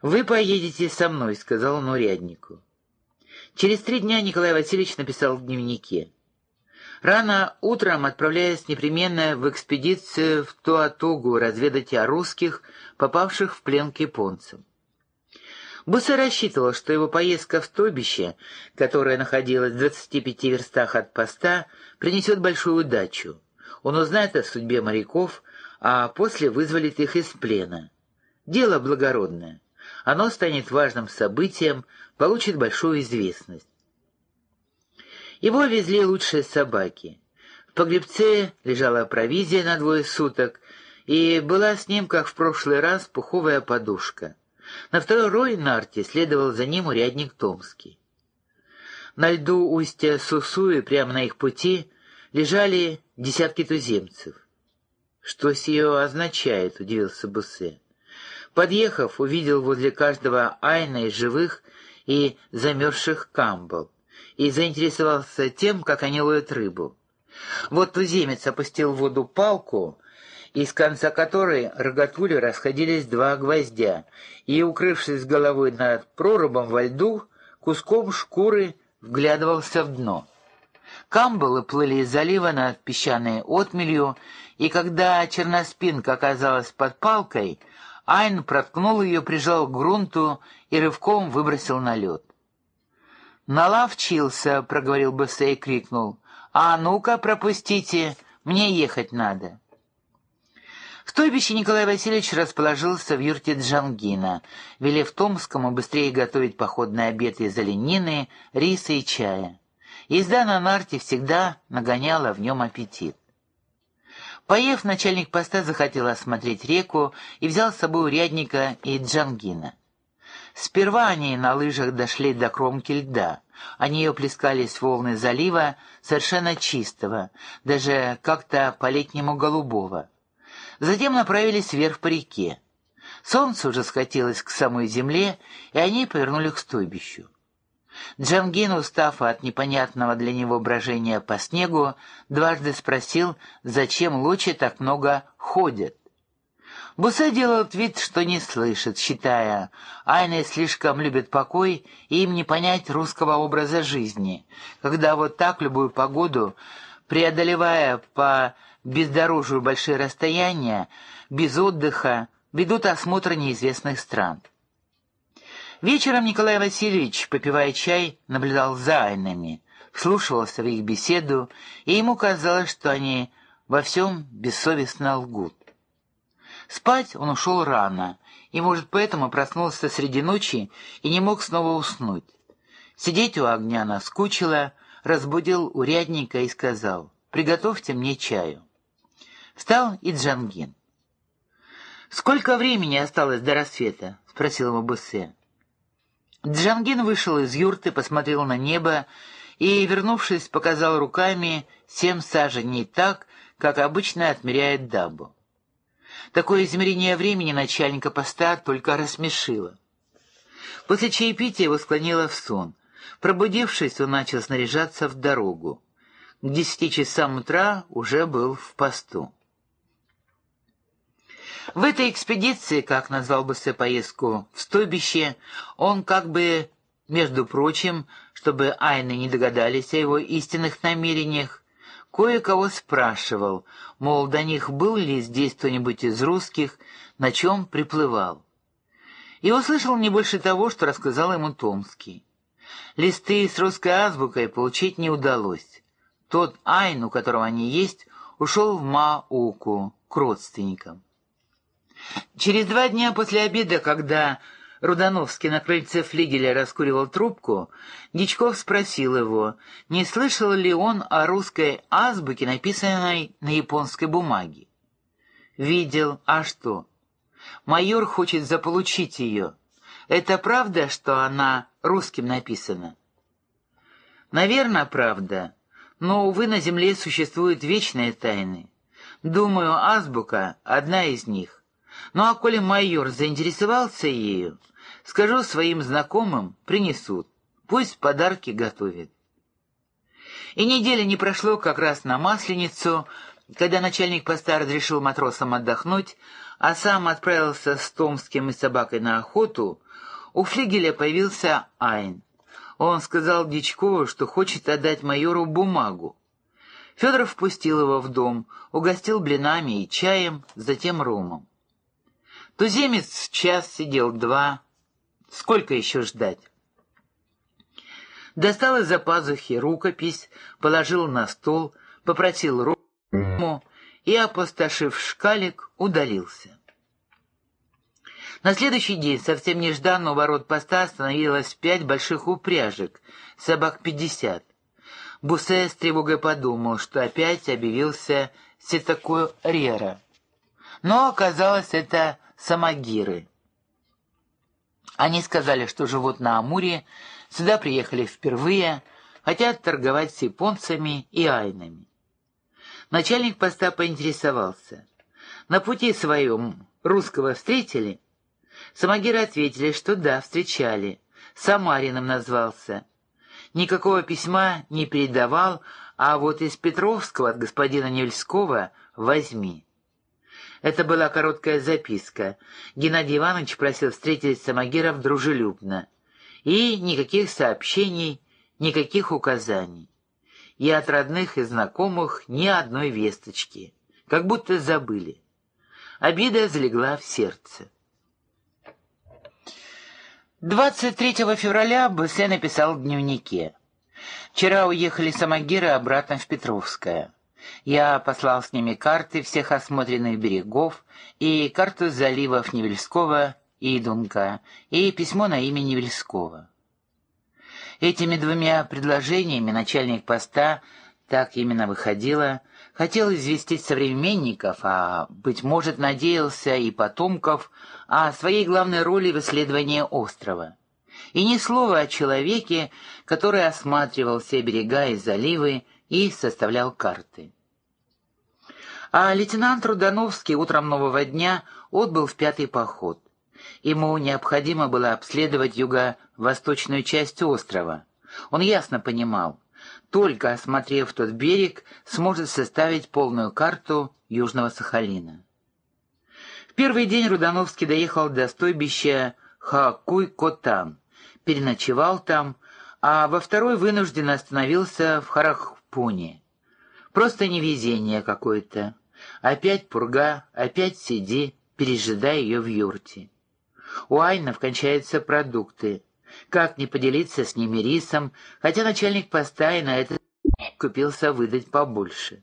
«Вы поедете со мной», — сказал он уряднику. Через три дня Николай Васильевич написал в дневнике. Рано утром отправляясь непременно в экспедицию в Туатугу разведать о русских, попавших в плен к японцам. Бусе рассчитывал, что его поездка в Стобище, которая находилась в 25 верстах от поста, принесет большую удачу. Он узнает о судьбе моряков, а после вызволит их из плена. Дело благородное. Оно станет важным событием, получит большую известность. Его везли лучшие собаки. В погребце лежала провизия на двое суток, и была с ним, как в прошлый раз, пуховая подушка. На второй нарте следовал за ним урядник Томский. На льду устья Сусуи, прямо на их пути, лежали десятки туземцев. «Что сие означает?» — удивился Буссе. Подъехав, увидел возле каждого айна из живых и замерзших камбал и заинтересовался тем, как они ловят рыбу. Вот туземец опустил в воду палку, из конца которой рогатули расходились два гвоздя, и, укрывшись головой над прорубом во льду, куском шкуры вглядывался в дно. Камбалы плыли из залива над песчаной отмелью, и когда черноспинка оказалась под палкой, Айн проткнул ее, прижал к грунту и рывком выбросил на лед. «Наловчился», — проговорил Бессе и крикнул. «А ну-ка, пропустите, мне ехать надо». В Тойбище Николай Васильевич расположился в юрте Джангина, велев Томскому быстрее готовить походный обед из оленины, риса и чая. Езда на нарте всегда нагоняла в нем аппетит. Поев, начальник поста захотел осмотреть реку и взял с собой урядника и Джангина. Сперва они на лыжах дошли до кромки льда. Они ее плескались волны залива совершенно чистого, даже как-то по-летнему голубого. Затем направились вверх по реке. Солнце уже скатилось к самой земле, и они повернули к стойбищу. Джангин, устав от непонятного для него брожения по снегу, дважды спросил, зачем лучи так много ходят. Бусе делал вид, что не слышит, считая, Айны слишком любят покой, и им не понять русского образа жизни, когда вот так любую погоду, преодолевая по бездорожью большие расстояния, без отдыха, ведут осмотр неизвестных стран. Вечером Николай Васильевич, попивая чай, наблюдал за Айнами, вслушивался в их беседу, и ему казалось, что они во всем бессовестно лгут. Спать он ушел рано, и, может, поэтому проснулся среди ночи и не мог снова уснуть. Сидеть у огня наскучило, разбудил урядника и сказал, «Приготовьте мне чаю». Встал и Джангин. «Сколько времени осталось до рассвета?» — спросил его Буссе. Джангин вышел из юрты, посмотрел на небо и, вернувшись, показал руками семь саженей так, как обычно отмеряет дабу. Такое измерение времени начальника поста только рассмешило. После чаепития его склонило в сон. Пробудившись, он начал снаряжаться в дорогу. К десяти часам утра уже был в посту. В этой экспедиции, как назвал бы себе поездку в стойбище, он как бы, между прочим, чтобы айны не догадались о его истинных намерениях, Кое-кого спрашивал, мол, до них был ли здесь кто-нибудь из русских, на чем приплывал. И услышал не больше того, что рассказал ему Томский. Листы с русской азбукой получить не удалось. Тот Айн, у которого они есть, ушел в Мауку к родственникам. Через два дня после обеда, когда Рудановский на крыльце флигеля раскуривал трубку, Дичков спросил его, не слышал ли он о русской азбуке, написанной на японской бумаге. «Видел. А что?» «Майор хочет заполучить ее. Это правда, что она русским написана?» «Наверное, правда. Но, увы, на земле существуют вечные тайны. Думаю, азбука — одна из них. Ну а коли майор заинтересовался ею, скажу своим знакомым, принесут. Пусть подарки готовят. И недели не прошло как раз на Масленицу, когда начальник поста разрешил матросам отдохнуть, а сам отправился с Томским и собакой на охоту, у флигеля появился Айн. Он сказал Дичкову, что хочет отдать майору бумагу. Федоров впустил его в дом, угостил блинами и чаем, затем ромом. Туземец час сидел два. Сколько еще ждать? Достал из-за пазухи рукопись, положил на стол, попросил рому и, опустошив шкалик, удалился. На следующий день совсем нежданно у ворот поста остановилось пять больших упряжек, собак пятьдесят. Бусе с тревогой подумал, что опять объявился Ситаку Рера. Но оказалось, это самогиры. Они сказали, что живут на Амуре, сюда приехали впервые, хотят торговать с японцами и айнами. Начальник поста поинтересовался. На пути своем русского встретили? Самогиры ответили, что да, встречали. Самарином назвался. Никакого письма не передавал, а вот из Петровского от господина Невельского возьми. Это была короткая записка. Геннадий Иванович просил встретить Самогиров дружелюбно. И никаких сообщений, никаких указаний. И от родных и знакомых ни одной весточки. Как будто забыли. Обида залегла в сердце. 23 февраля Бессе написал в дневнике. «Вчера уехали самогиры обратно в Петровское. Я послал с ними карты всех осмотренных берегов и карту заливов Невельского и Дунка, и письмо на имя Невельского». Этими двумя предложениями начальник поста, так именно выходило, хотел известить современников, а, быть может, надеялся и потомков, о своей главной роли в исследовании острова. И ни слова о человеке, который осматривал все берега и заливы и составлял карты. А лейтенант Рудановский утром нового дня отбыл в пятый поход. Ему необходимо было обследовать юго-восточную часть острова. Он ясно понимал, только осмотрев тот берег, сможет составить полную карту Южного Сахалина. В первый день Рудановский доехал до стойбища Хакуй-Котан, переночевал там, а во второй вынужденно остановился в Харахпуне. Просто невезение какое-то. Опять пурга, опять сиди, пережидай ее в юрте. У айнов кончаются продукты. Как не поделиться с ними рисом, хотя начальник поста и на это купился выдать побольше.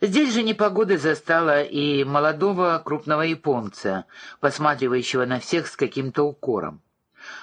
Здесь же непогода застала и молодого крупного японца, посматривающего на всех с каким-то укором.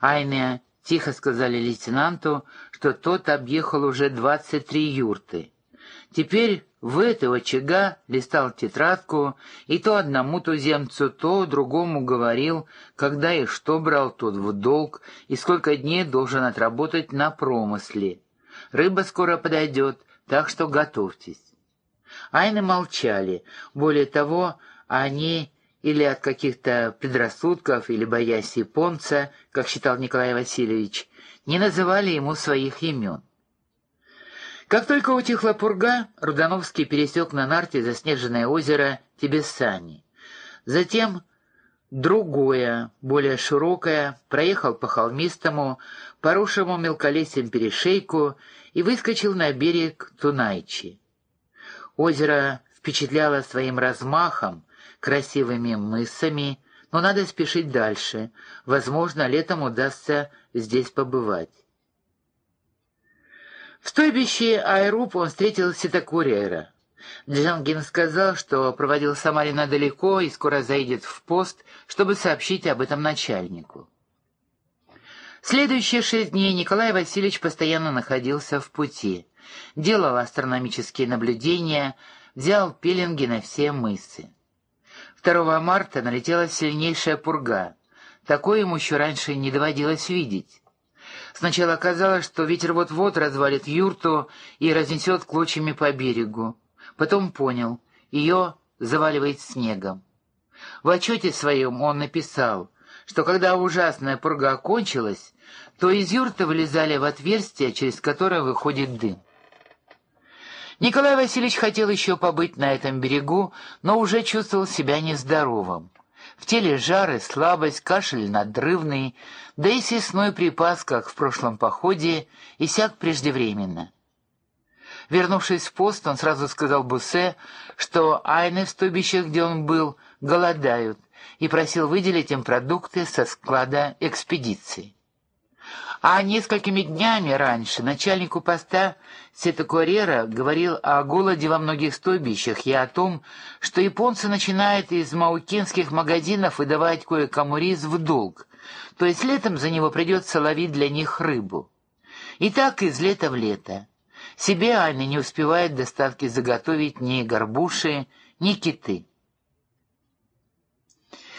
Айне тихо сказали лейтенанту, что тот объехал уже двадцать три юрты. Теперь в этого очага листал тетрадку, и то одному туземцу, то другому говорил, когда и что брал тот в долг, и сколько дней должен отработать на промысле. Рыба скоро подойдет, так что готовьтесь. Айны молчали. Более того, они или от каких-то предрассудков, или боясь японца, как считал Николай Васильевич, не называли ему своих имен. Как только утихла пурга, Рудановский пересек на нарте заснеженное озеро Тибесани. Затем другое, более широкое, проехал по холмистому, поросшему мелколесьем перешейку и выскочил на берег Тунайчи. Озеро впечатляло своим размахом, красивыми мысами, но надо спешить дальше. Возможно, летом удастся здесь побывать. В стойбище Айруп он встретил Ситакурера. Джангин сказал, что проводил Самарина далеко и скоро заедет в пост, чтобы сообщить об этом начальнику. Следующие шесть дней Николай Васильевич постоянно находился в пути, делал астрономические наблюдения, взял пеленги на все мысы. 2 марта налетела сильнейшая пурга. Такое ему еще раньше не доводилось видеть. Сначала казалось, что ветер вот-вот развалит юрту и разнесет клочьями по берегу. Потом понял, ее заваливает снегом. В отчете своем он написал, что когда ужасная пурга окончилась, то из юрты вылезали в отверстие, через которое выходит дым. Николай Васильевич хотел еще побыть на этом берегу, но уже чувствовал себя нездоровым. В теле жары, слабость, кашель надрывный, да и съестной припас, как в прошлом походе, иссяк преждевременно. Вернувшись в пост, он сразу сказал Бусе, что айны в стойбищах, где он был, голодают, и просил выделить им продукты со склада экспедиции. А несколькими днями раньше начальнику поста Сетокорера говорил о голоде во многих стойбищах и о том, что японцы начинают из маукинских магазинов выдавать кое-кому рис в долг, то есть летом за него придется ловить для них рыбу. И так из лета в лето. Себе Айна не успевает доставки заготовить ни горбуши, ни киты.